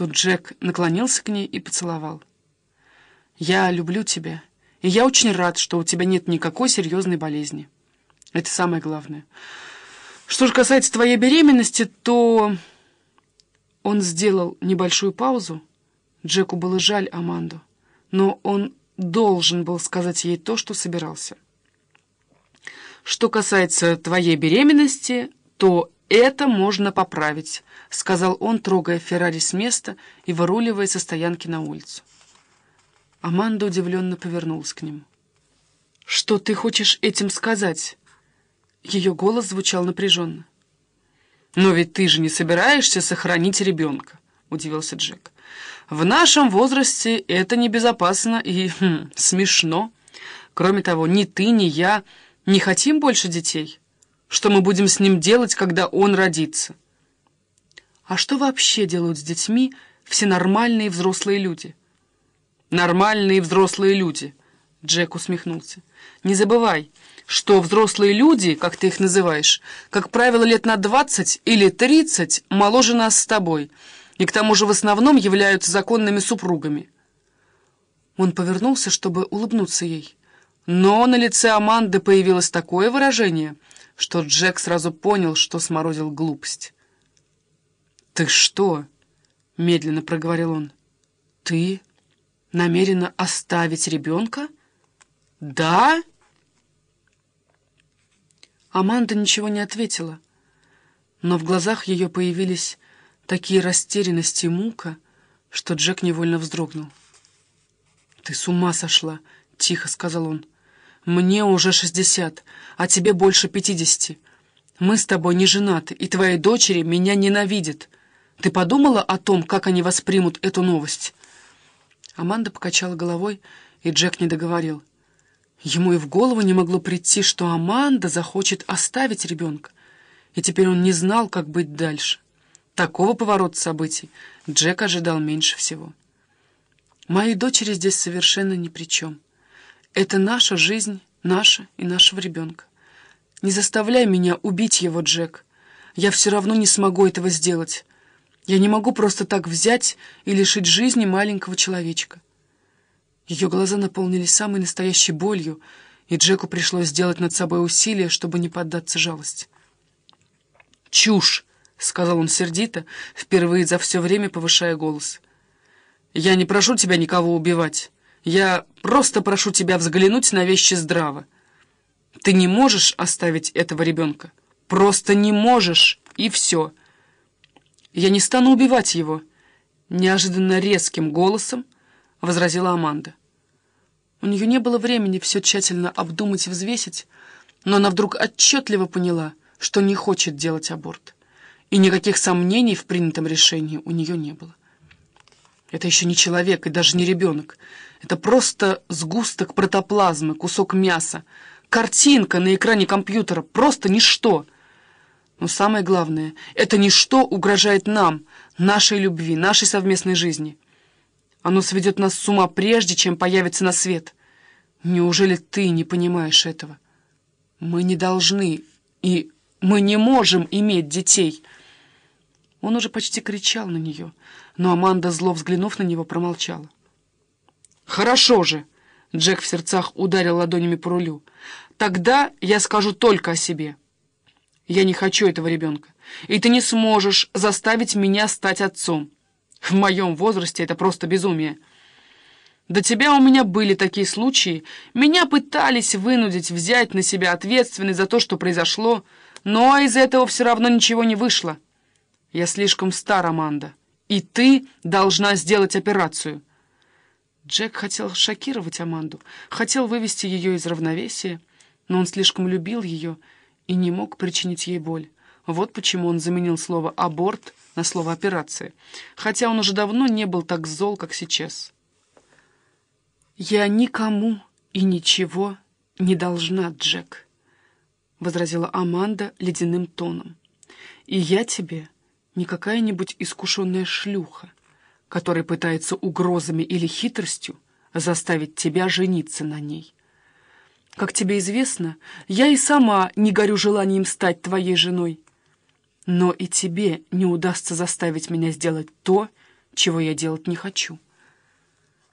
Тут Джек наклонился к ней и поцеловал. «Я люблю тебя, и я очень рад, что у тебя нет никакой серьезной болезни. Это самое главное. Что же касается твоей беременности, то...» Он сделал небольшую паузу. Джеку было жаль Аманду, но он должен был сказать ей то, что собирался. «Что касается твоей беременности, то это можно поправить», — сказал он, трогая Феррари с места и выруливая со стоянки на улицу. Аманда удивленно повернулась к нему. «Что ты хочешь этим сказать?» Ее голос звучал напряженно. «Но ведь ты же не собираешься сохранить ребенка», — удивился Джек. «В нашем возрасте это небезопасно и хм, смешно. Кроме того, ни ты, ни я не хотим больше детей. Что мы будем с ним делать, когда он родится?» «А что вообще делают с детьми все нормальные взрослые люди?» «Нормальные взрослые люди», — Джек усмехнулся. «Не забывай, что взрослые люди, как ты их называешь, как правило, лет на двадцать или тридцать моложе нас с тобой, и к тому же в основном являются законными супругами. Он повернулся, чтобы улыбнуться ей. Но на лице Аманды появилось такое выражение, что Джек сразу понял, что сморозил глупость. «Ты что?» — медленно проговорил он. «Ты намерена оставить ребенка?» «Да?» Аманда ничего не ответила, но в глазах ее появились такие растерянность и мука, что Джек невольно вздрогнул. «Ты с ума сошла!» — тихо сказал он. «Мне уже шестьдесят, а тебе больше пятидесяти. Мы с тобой не женаты, и твои дочери меня ненавидят. Ты подумала о том, как они воспримут эту новость?» Аманда покачала головой, и Джек не договорил. Ему и в голову не могло прийти, что Аманда захочет оставить ребенка, и теперь он не знал, как быть дальше. Такого поворота событий Джек ожидал меньше всего. «Мои дочери здесь совершенно ни при чем. Это наша жизнь, наша и нашего ребенка. Не заставляй меня убить его, Джек. Я все равно не смогу этого сделать. Я не могу просто так взять и лишить жизни маленького человечка». Ее глаза наполнились самой настоящей болью, и Джеку пришлось сделать над собой усилие, чтобы не поддаться жалости. «Чушь!» — сказал он сердито, впервые за все время повышая голос. «Я не прошу тебя никого убивать. Я просто прошу тебя взглянуть на вещи здраво. Ты не можешь оставить этого ребенка. Просто не можешь, и все. Я не стану убивать его», — неожиданно резким голосом возразила Аманда. У нее не было времени все тщательно обдумать и взвесить, но она вдруг отчетливо поняла, что не хочет делать аборт. И никаких сомнений в принятом решении у нее не было. Это еще не человек и даже не ребенок. Это просто сгусток протоплазмы, кусок мяса, картинка на экране компьютера, просто ничто. Но самое главное, это ничто угрожает нам, нашей любви, нашей совместной жизни. Оно сведет нас с ума прежде, чем появится на свет. Неужели ты не понимаешь этого? Мы не должны и мы не можем иметь детей. Он уже почти кричал на нее, но Аманда, зло взглянув на него, промолчала. «Хорошо же!» — Джек в сердцах ударил ладонями по рулю. «Тогда я скажу только о себе. Я не хочу этого ребенка, и ты не сможешь заставить меня стать отцом. В моем возрасте это просто безумие. До тебя у меня были такие случаи. Меня пытались вынудить взять на себя ответственность за то, что произошло, но из этого все равно ничего не вышло. Я слишком стар, Аманда, и ты должна сделать операцию. Джек хотел шокировать Аманду, хотел вывести ее из равновесия, но он слишком любил ее и не мог причинить ей боль. Вот почему он заменил слово «аборт» на слово «операция», хотя он уже давно не был так зол, как сейчас. «Я никому и ничего не должна, Джек», — возразила Аманда ледяным тоном. «И я тебе не какая-нибудь искушенная шлюха, которая пытается угрозами или хитростью заставить тебя жениться на ней. Как тебе известно, я и сама не горю желанием стать твоей женой, но и тебе не удастся заставить меня сделать то, чего я делать не хочу.